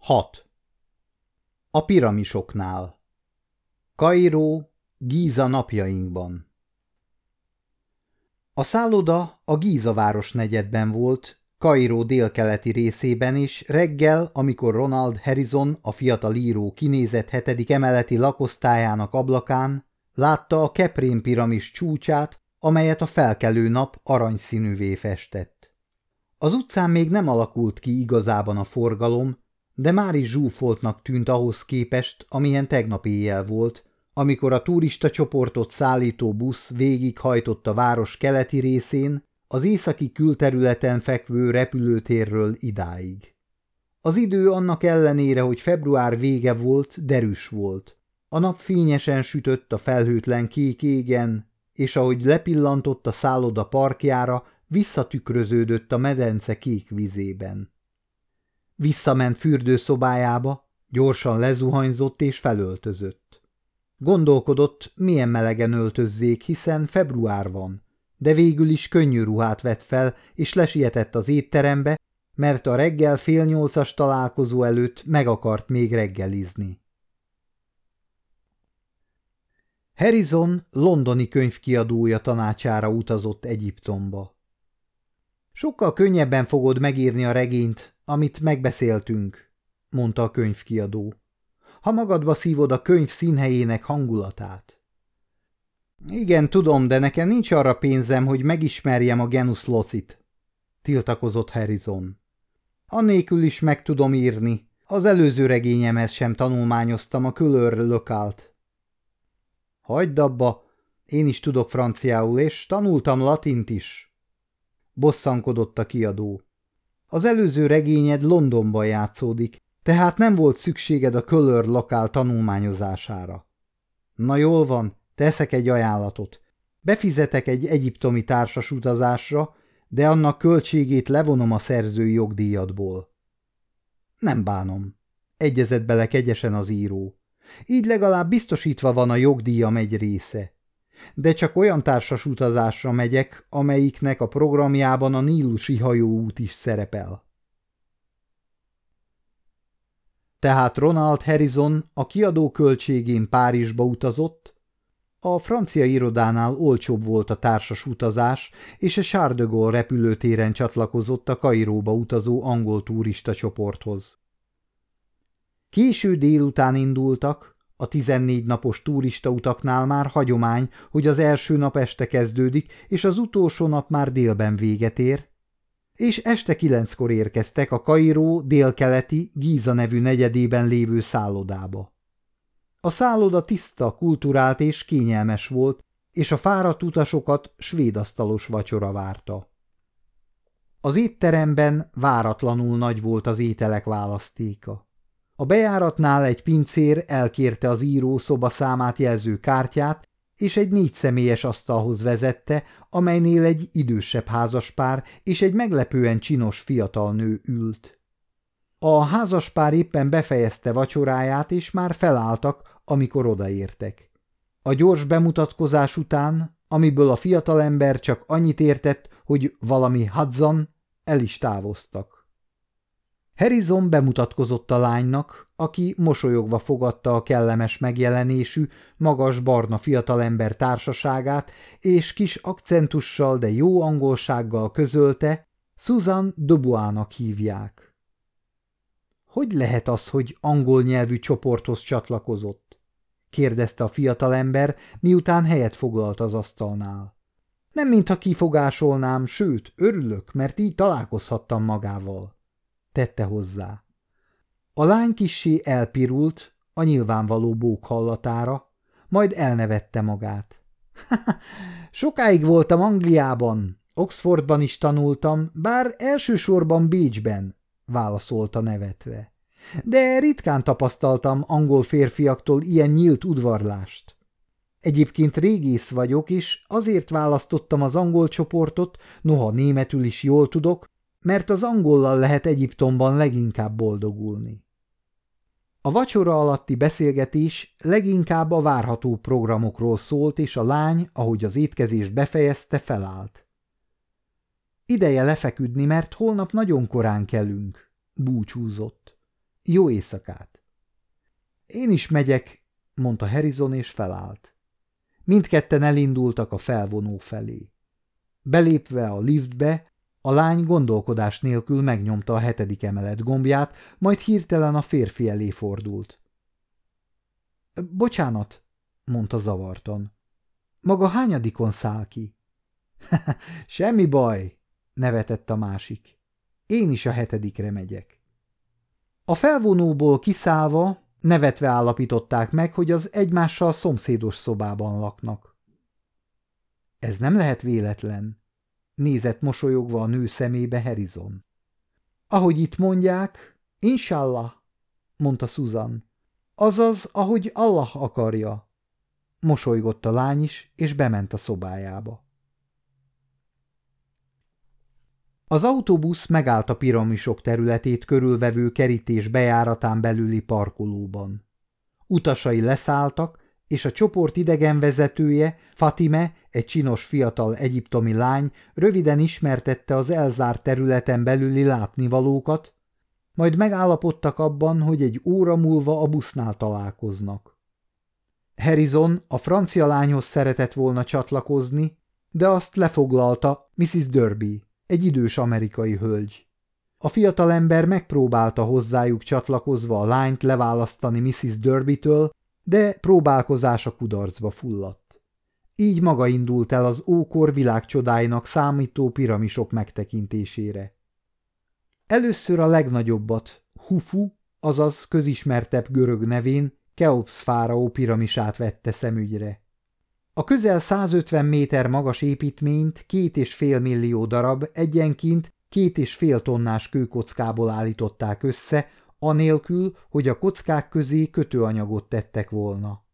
6. A piramisoknál Kairó, Gíza napjainkban A szálloda a Gíza város negyedben volt, Kairó délkeleti részében is, reggel, amikor Ronald Harrison, a fiatal író kinézett hetedik emeleti lakosztályának ablakán, látta a Keprén piramis csúcsát, amelyet a felkelő nap aranyszínűvé festett. Az utcán még nem alakult ki igazában a forgalom, de már is zsúfoltnak tűnt ahhoz képest, amilyen tegnap éjjel volt, amikor a turista csoportot szállító busz végighajtott a város keleti részén, az északi külterületen fekvő repülőtérről idáig. Az idő annak ellenére, hogy február vége volt, derűs volt. A nap fényesen sütött a felhőtlen kék égen, és ahogy lepillantott a szálloda parkjára, visszatükröződött a medence kék vizében. Visszament fürdőszobájába, gyorsan lezuhanyzott és felöltözött. Gondolkodott, milyen melegen öltözzék, hiszen február van, de végül is könnyű ruhát vett fel, és lesietett az étterembe, mert a reggel fél nyolcas találkozó előtt meg akart még reggelizni. Harrison londoni könyvkiadója tanácsára utazott Egyiptomba. Sokkal könnyebben fogod megírni a regényt, amit megbeszéltünk, mondta a könyvkiadó. Ha magadba szívod a könyv színhelyének hangulatát. Igen, tudom, de nekem nincs arra pénzem, hogy megismerjem a Genus Lossit, tiltakozott Harrison. Annélkül is meg tudom írni. Az előző regényemhez sem tanulmányoztam a külőr lökált. Hagyd abba, én is tudok franciául, és tanultam latint is. Bosszankodott a kiadó. Az előző regényed Londonban játszódik, tehát nem volt szükséged a Köllör lokál tanulmányozására. Na jól van, teszek egy ajánlatot. Befizetek egy egyiptomi társas utazásra, de annak költségét levonom a szerzői jogdíjadból. Nem bánom. Egyezett bele kegyesen az író. Így legalább biztosítva van a jogdíjam egy része de csak olyan társas utazásra megyek, amelyiknek a programjában a Nílusi hajóút is szerepel. Tehát Ronald Harrison a kiadó költségén Párizsba utazott, a francia irodánál olcsóbb volt a társas utazás, és a Charles de repülőtéren csatlakozott a Kairóba utazó angol turista csoporthoz. Késő délután indultak, a 14 napos utaknál már hagyomány, hogy az első nap este kezdődik, és az utolsó nap már délben véget ér, és este kilenckor érkeztek a Kairó délkeleti Gíza nevű negyedében lévő szállodába. A szálloda tiszta, kulturált és kényelmes volt, és a fáradt utasokat svédasztalos vacsora várta. Az étteremben váratlanul nagy volt az ételek választéka. A bejáratnál egy pincér elkérte az író számát jelző kártyát, és egy négy személyes asztalhoz vezette, amelynél egy idősebb házaspár és egy meglepően csinos fiatal nő ült. A házaspár éppen befejezte vacsoráját, és már felálltak, amikor odaértek. A gyors bemutatkozás után, amiből a fiatalember csak annyit értett, hogy valami hadzan, el is távoztak. Harrison bemutatkozott a lánynak, aki mosolyogva fogadta a kellemes megjelenésű, magas barna fiatalember társaságát, és kis akcentussal, de jó angolsággal közölte, Susan Dubois-nak hívják. Hogy lehet az, hogy angol nyelvű csoporthoz csatlakozott? kérdezte a fiatalember, miután helyet foglalt az asztalnál. Nem mintha kifogásolnám, sőt, örülök, mert így találkozhattam magával tette hozzá. A lány kissé elpirult a nyilvánvaló bók hallatára, majd elnevette magát. Sokáig voltam Angliában, Oxfordban is tanultam, bár elsősorban Bécsben, válaszolta nevetve. De ritkán tapasztaltam angol férfiaktól ilyen nyílt udvarlást. Egyébként régész vagyok, és azért választottam az angol csoportot, noha németül is jól tudok, mert az angollal lehet Egyiptomban leginkább boldogulni. A vacsora alatti beszélgetés leginkább a várható programokról szólt, és a lány, ahogy az étkezést befejezte, felállt. Ideje lefeküdni, mert holnap nagyon korán kelünk, búcsúzott. Jó éjszakát! Én is megyek, mondta Harrison, és felállt. Mindketten elindultak a felvonó felé. Belépve a liftbe, a lány gondolkodás nélkül megnyomta a hetedik emelet gombját, majd hirtelen a férfi elé fordult. – Bocsánat, mondta zavartan. – Maga hányadikon száll ki? – Semmi baj, nevetett a másik. Én is a hetedikre megyek. A felvonóból kiszállva nevetve állapították meg, hogy az egymással szomszédos szobában laknak. Ez nem lehet véletlen, nézett mosolyogva a nő szemébe Harrison. Ahogy itt mondják, inshallah, mondta Susan. Azaz, ahogy Allah akarja. Mosolygott a lány is, és bement a szobájába. Az autóbusz megállt a piramisok területét körülvevő kerítés bejáratán belüli parkolóban. Utasai leszálltak, és a csoport idegenvezetője, Fatime, egy csinos fiatal egyiptomi lány röviden ismertette az elzárt területen belüli látnivalókat, majd megállapodtak abban, hogy egy óra múlva a busznál találkoznak. Harrison a francia lányhoz szeretett volna csatlakozni, de azt lefoglalta Mrs. Derby egy idős amerikai hölgy. A fiatalember megpróbálta hozzájuk csatlakozva a lányt leválasztani Mrs. Derbytől, de próbálkozása kudarcba fulladt. Így maga indult el az ókor világcsodáinak számító piramisok megtekintésére. Először a legnagyobbat, Hufu, azaz közismertebb görög nevén, Keops fáraó piramisát vette szemügyre. A közel 150 méter magas építményt két és fél millió darab egyenként két és fél tonnás kőkockából állították össze, anélkül, hogy a kockák közé kötőanyagot tettek volna.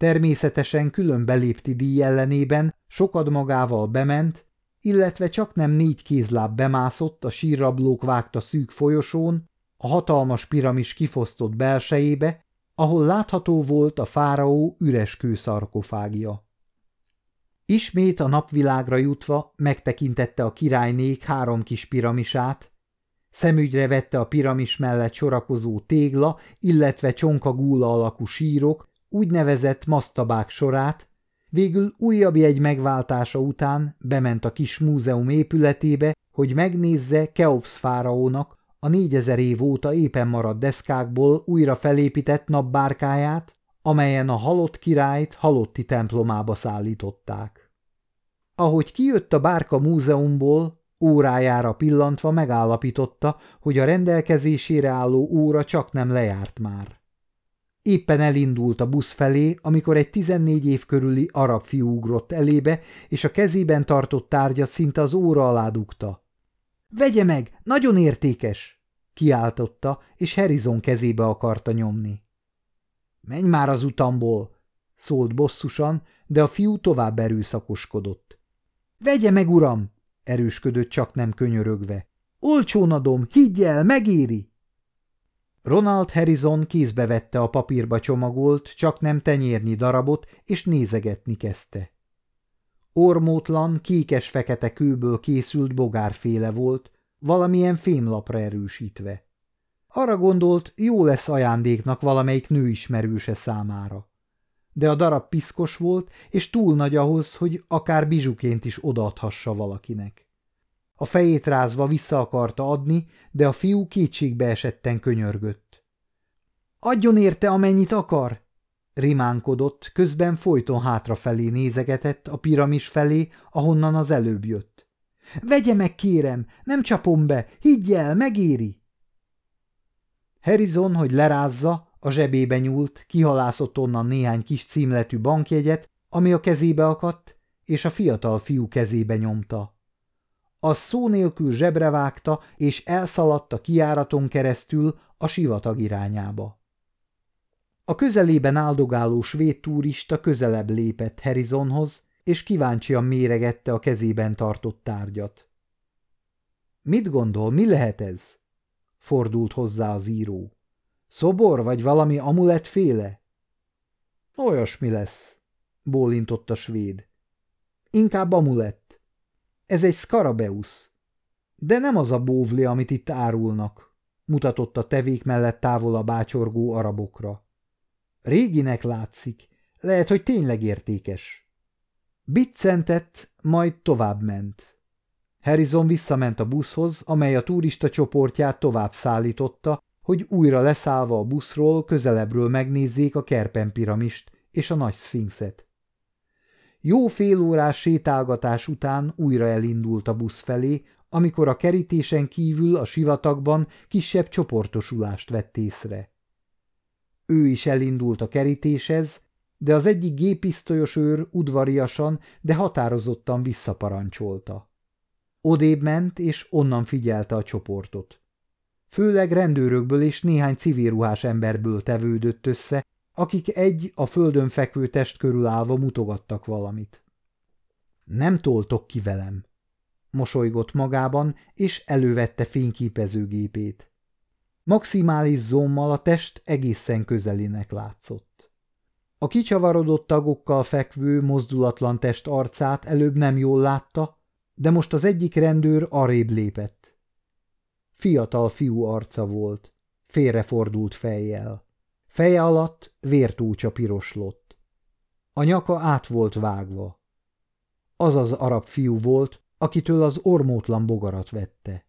Természetesen külön belépti díj ellenében sokad magával bement, illetve csak nem négy kézláb bemászott a sírrablók vágta szűk folyosón, a hatalmas piramis kifosztott belsejébe, ahol látható volt a fáraó üres kőszarkofágia. Ismét a napvilágra jutva megtekintette a királynék három kis piramisát, szemügyre vette a piramis mellett sorakozó tégla, illetve csonkagúla alakú sírok, úgynevezett masztabák sorát, végül újabb jegy megváltása után bement a kis múzeum épületébe, hogy megnézze Keops fáraónak a négyezer év óta éppen maradt deszkákból újra felépített napbárkáját, amelyen a halott királyt halotti templomába szállították. Ahogy kijött a bárka múzeumból, órájára pillantva megállapította, hogy a rendelkezésére álló óra csak nem lejárt már. Éppen elindult a busz felé, amikor egy tizennégy év körüli arab fiú ugrott elébe, és a kezében tartott tárgya szinte az óra alá dugta. Vegye meg, nagyon értékes! kiáltotta, és Harrison kezébe akarta nyomni. Menj már az utamból! szólt bosszusan, de a fiú tovább erőszakoskodott. Vegye meg, uram! erősködött csak nem könyörögve. Olcsón adom, higgy el, megéri! Ronald Harrison kézbe vette a papírba csomagolt, csak nem tenyérnyi darabot, és nézegetni kezdte. Ormótlan, kékes-fekete kőből készült bogárféle volt, valamilyen fémlapra erősítve. Arra gondolt, jó lesz ajándéknak valamelyik nőismerőse számára. De a darab piszkos volt, és túl nagy ahhoz, hogy akár bizsuként is odaadhassa valakinek. A fejét rázva vissza akarta adni, de a fiú kétségbe esetten könyörgött. – Adjon érte, amennyit akar! Rimánkodott, közben folyton hátrafelé nézegetett a piramis felé, ahonnan az előbb jött. Vegye meg, kérem, nem csapom be, higgy el, megéri! Harrison, hogy lerázza, a zsebébe nyúlt, kihalászott onnan néhány kis címletű bankjegyet, ami a kezébe akadt, és a fiatal fiú kezébe nyomta. Az szó nélkül zsebre vágta, és elszaladt a kiáraton keresztül a sivatag irányába. A közelében áldogáló svéd turista közelebb lépett Harrisonhoz, és kíváncsian méregette a kezében tartott tárgyat. Mit gondol, mi lehet ez? Fordult hozzá az író. Szobor vagy valami amulettféle? Olyasmi lesz, bólintott a svéd. Inkább amulett. Ez egy skarabeusz. De nem az a bóvli, amit itt árulnak, mutatott a tevék mellett a bácsorgó arabokra. Réginek látszik, lehet, hogy tényleg értékes. Biccentett, majd tovább ment. Harrison visszament a buszhoz, amely a turista csoportját tovább szállította, hogy újra leszállva a buszról közelebbről megnézzék a Kerpen piramist és a nagy szfinxet. Jó félórás sétálgatás után újra elindult a busz felé, amikor a kerítésen kívül a sivatagban kisebb csoportosulást vett észre. Ő is elindult a kerítéshez, de az egyik gépisztolyos őr udvariasan, de határozottan visszaparancsolta. Odébb ment, és onnan figyelte a csoportot. Főleg rendőrökből és néhány civilruhás emberből tevődött össze, akik egy a földön fekvő test körül állva mutogattak valamit. Nem toltok ki velem, mosolygott magában, és elővette fényképezőgépét. Maximális zommal a test egészen közelinek látszott. A kicsavarodott tagokkal fekvő, mozdulatlan test arcát előbb nem jól látta, de most az egyik rendőr arrébb lépett. Fiatal fiú arca volt, félrefordult fejjel. Feje alatt vértúcsa piroslott. A nyaka át volt vágva. Az az arab fiú volt, akitől az ormótlan bogarat vette.